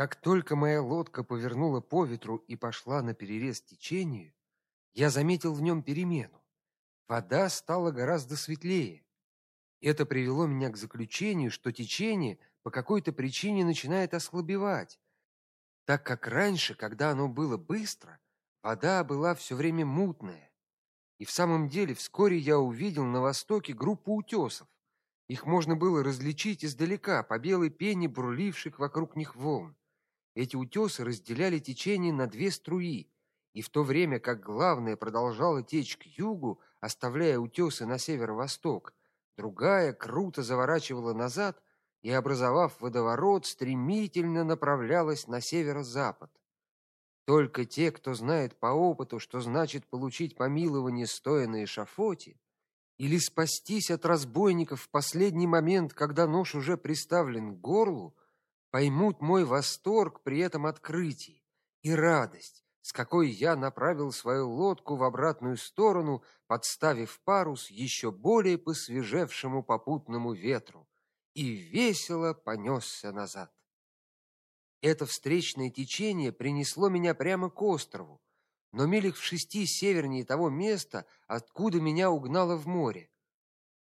Как только моя лодка повернула по ветру и пошла на перерез течению, я заметил в нем перемену. Вода стала гораздо светлее. Это привело меня к заключению, что течение по какой-то причине начинает ослабевать, так как раньше, когда оно было быстро, вода была все время мутная. И в самом деле вскоре я увидел на востоке группу утесов. Их можно было различить издалека по белой пене бурливших вокруг них волн. Эти утесы разделяли течение на две струи, и в то время как главная продолжала течь к югу, оставляя утесы на северо-восток, другая круто заворачивала назад и, образовав водоворот, стремительно направлялась на северо-запад. Только те, кто знает по опыту, что значит получить помилование стоя на эшафоте, или спастись от разбойников в последний момент, когда нож уже приставлен к горлу, поймут мой восторг при этом открытии и радость, с какой я направил свою лодку в обратную сторону, подставив парус еще более посвежевшему попутному ветру, и весело понесся назад. Это встречное течение принесло меня прямо к острову, но милях в шести севернее того места, откуда меня угнало в море.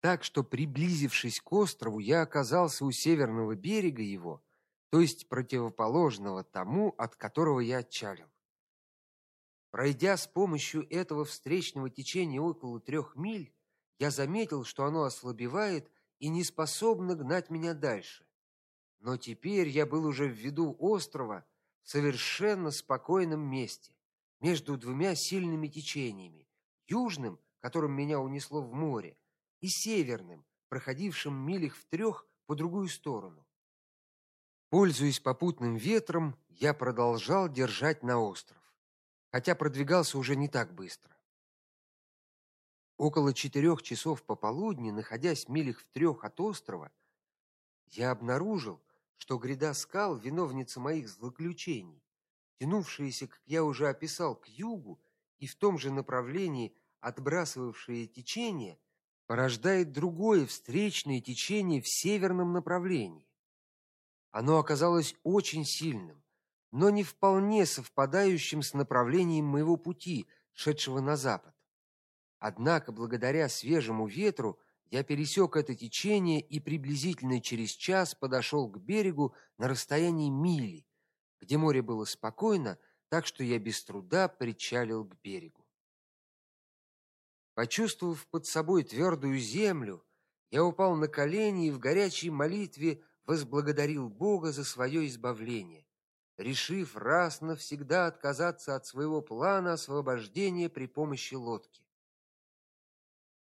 Так что, приблизившись к острову, я оказался у северного берега его, то есть противоположного тому, от которого я отчалил. Пройдя с помощью этого встречного течения около трех миль, я заметил, что оно ослабевает и не способно гнать меня дальше. Но теперь я был уже в виду острова, в совершенно спокойном месте, между двумя сильными течениями: южным, которым меня унесло в море, и северным, проходившим милях в трех по другую сторону. Пользуясь попутным ветром, я продолжал держать на остров, хотя продвигался уже не так быстро. Около четырех часов пополудни, находясь милях в трех от острова, я обнаружил, что гряда скал, виновница моих злоключений, тянувшаяся, как я уже описал, к югу и в том же направлении отбрасывавшее течение, порождает другое встречное течение в северном направлении. Оно оказалось очень сильным, но не вполне совпадающим с направлением моего пути, шедшего на запад. Однако, благодаря свежему ветру, я пересек это течение и приблизительно через час подошел к берегу на расстоянии мили, где море было спокойно, так что я без труда причалил к берегу. Почувствовав под собой твердую землю, я упал на колени и в горячей молитве возблагодарил Бога за свое избавление, решив раз навсегда отказаться от своего плана освобождения при помощи лодки.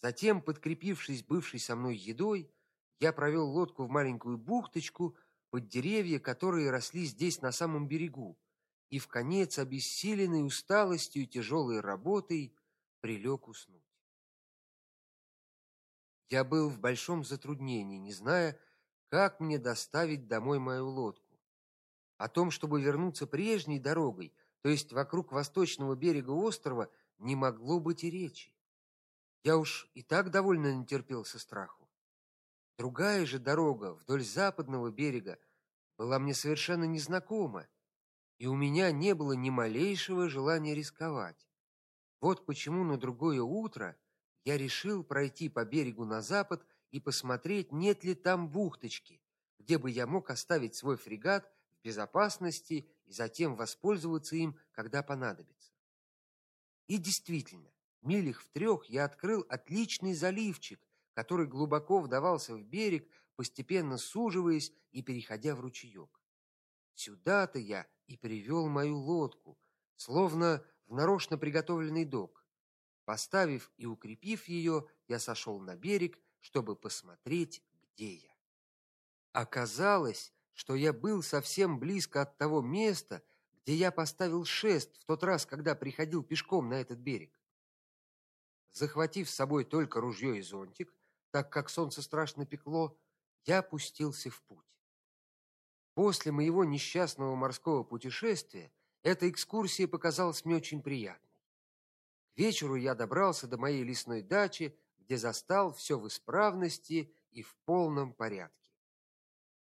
Затем, подкрепившись бывшей со мной едой, я провел лодку в маленькую бухточку под деревья, которые росли здесь на самом берегу, и в конец обессиленный усталостью и тяжелой работой прилег уснуть. Я был в большом затруднении, не зная, как мне доставить домой мою лодку. О том, чтобы вернуться прежней дорогой, то есть вокруг восточного берега острова, не могло быть и речи. Я уж и так довольно натерпелся страху. Другая же дорога вдоль западного берега была мне совершенно незнакома, и у меня не было ни малейшего желания рисковать. Вот почему на другое утро я решил пройти по берегу на запад и посмотреть, нет ли там бухточки, где бы я мог оставить свой фрегат в безопасности и затем воспользоваться им, когда понадобится. И действительно, милях в трех я открыл отличный заливчик, который глубоко вдавался в берег, постепенно суживаясь и переходя в ручеек. Сюда-то я и привел мою лодку, словно в нарочно приготовленный док. Поставив и укрепив ее, я сошел на берег чтобы посмотреть, где я. Оказалось, что я был совсем близко от того места, где я поставил шест в тот раз, когда приходил пешком на этот берег. Захватив с собой только ружье и зонтик, так как солнце страшно пекло, я опустился в путь. После моего несчастного морского путешествия эта экскурсия показалась мне очень приятной. К вечеру я добрался до моей лесной дачи где застал все в исправности и в полном порядке.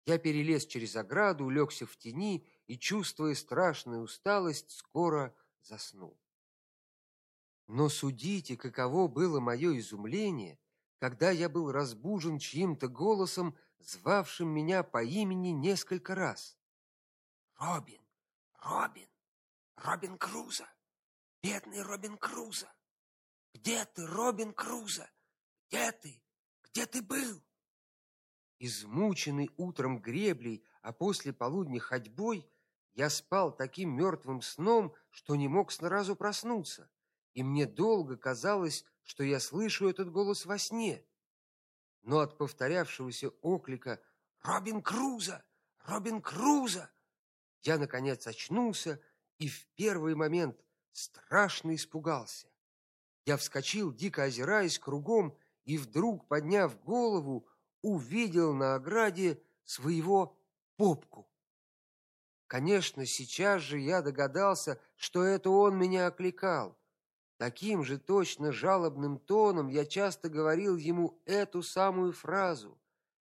Я перелез через ограду, улегся в тени и, чувствуя страшную усталость, скоро заснул. Но судите, каково было мое изумление, когда я был разбужен чьим-то голосом, звавшим меня по имени несколько раз. Робин, Робин, Робин Крузо, бедный Робин Крузо. Где ты, Робин Крузо? Где ты? Где ты был? Измученный утром греблей, а после полудня ходьбой, я спал таким мертвым сном, что не мог сразу проснуться, и мне долго казалось, что я слышу этот голос во сне. Но от повторявшегося оклика «Робин Крузо! Робин Крузо!» я, наконец, очнулся и в первый момент страшно испугался. Я вскочил, дико озираясь кругом, и вдруг, подняв голову, увидел на ограде своего попку. Конечно, сейчас же я догадался, что это он меня окликал. Таким же точно жалобным тоном я часто говорил ему эту самую фразу,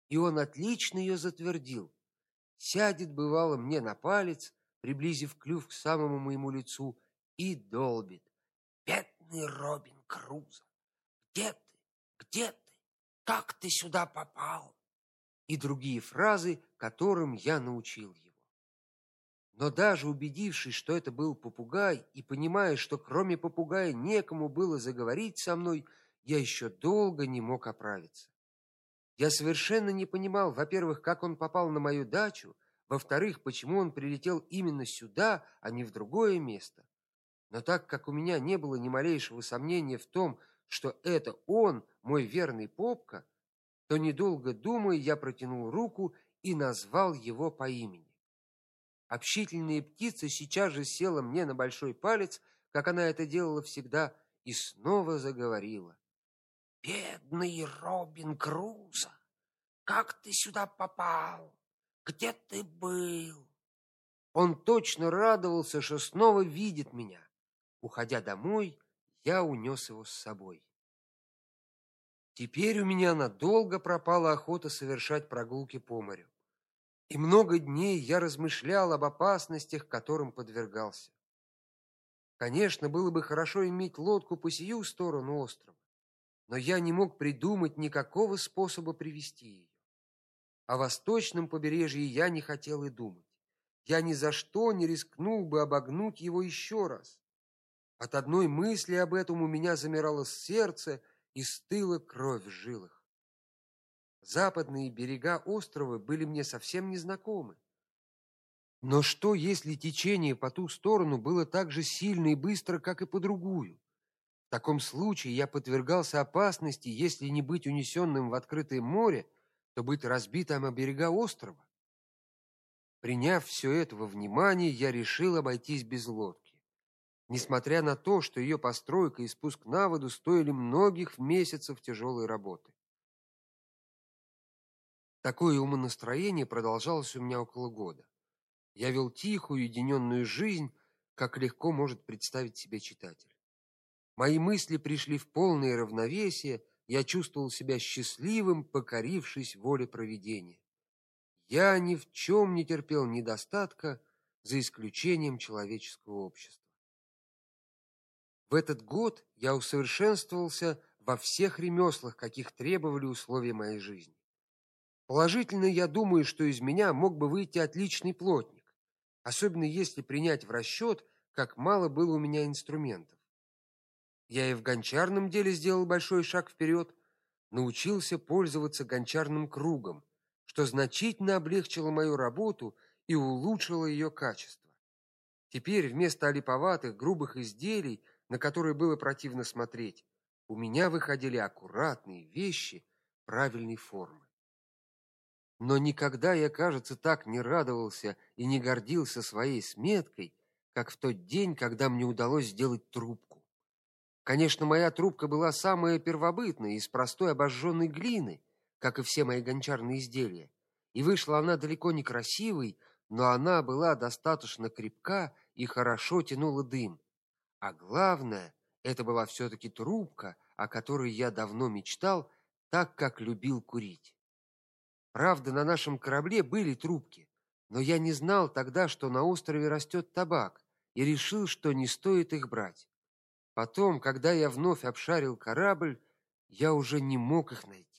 и он отлично ее затвердил. Сядет бывало мне на палец, приблизив клюв к самому моему лицу, и долбит: "Бедный Робин Крузо, где? Где ты? Как ты сюда попал?" и другие фразы, которым я научил его. Но даже убедившись, что это был попугай, и понимая, что кроме попугая некому было заговорить со мной, я еще долго не мог оправиться. Я совершенно не понимал, во-первых, как он попал на мою дачу, во-вторых, почему он прилетел именно сюда, а не в другое место. Но так как у меня не было ни малейшего сомнения в том, что это он, мой верный попка, то недолго думая, я протянул руку и назвал его по имени. Общительная птица сейчас же села мне на большой палец, как она это делала всегда, и снова заговорила. Бедный Робин Крузо, как ты сюда попал? Где ты был? Он точно радовался, что снова видит меня. Уходя домой, я унес его с собой. Теперь у меня надолго пропала охота совершать прогулки по морю и много дней я размышлял об опасностях, которым подвергался. Конечно, было бы хорошо иметь лодку по сию сторону острова, но я не мог придумать никакого способа привести ее. О восточном побережье я не хотел и думать. Я ни за что не рискнул бы обогнуть его еще раз. От одной мысли об этом у меня замирало сердце и стыла кровь в жилах. Западные берега острова были мне совсем незнакомы. Но что, если течение по ту сторону было так же сильно и быстро, как и по другую? В таком случае я подвергался опасности, если не быть унесенным в открытое море, то быть разбитым о берега острова. Приняв все это во внимание, я решил обойтись без лодки. Несмотря на то, что ее постройка и спуск на воду стоили многих месяцев тяжелой работы. Такое умонастроение продолжалось у меня около года. Я вел тихую, уединенную жизнь, как легко может представить себе читатель. Мои мысли пришли в полное равновесие, я чувствовал себя счастливым, покорившись воле провидения. Я ни в чем не терпел недостатка, за исключением человеческого общества. В этот год я усовершенствовался во всех ремеслах, каких требовали условия моей жизни. Положительно я думаю, что из меня мог бы выйти отличный плотник, особенно если принять в расчет, как мало было у меня инструментов. Я и в гончарном деле сделал большой шаг вперед, научился пользоваться гончарным кругом, что значительно облегчило мою работу и улучшило ее качество. Теперь вместо олиповатых, грубых изделий, на которые было противно смотреть, у меня выходили аккуратные вещи правильной формы. Но никогда я, кажется, так не радовался и не гордился своей сметкой, как в тот день, когда мне удалось сделать трубку. Конечно, моя трубка была самая первобытная из простой обожженной глины, как и все мои гончарные изделия. И вышла она далеко не красивой, но она была достаточно крепка и хорошо тянула дым. А главное, это была все таки трубка, о которой я давно мечтал, так как любил курить. Правда, на нашем корабле были трубки, но я не знал тогда, что на острове растет табак, и решил, что не стоит их брать. Потом, когда я вновь обшарил корабль, я уже не мог их найти.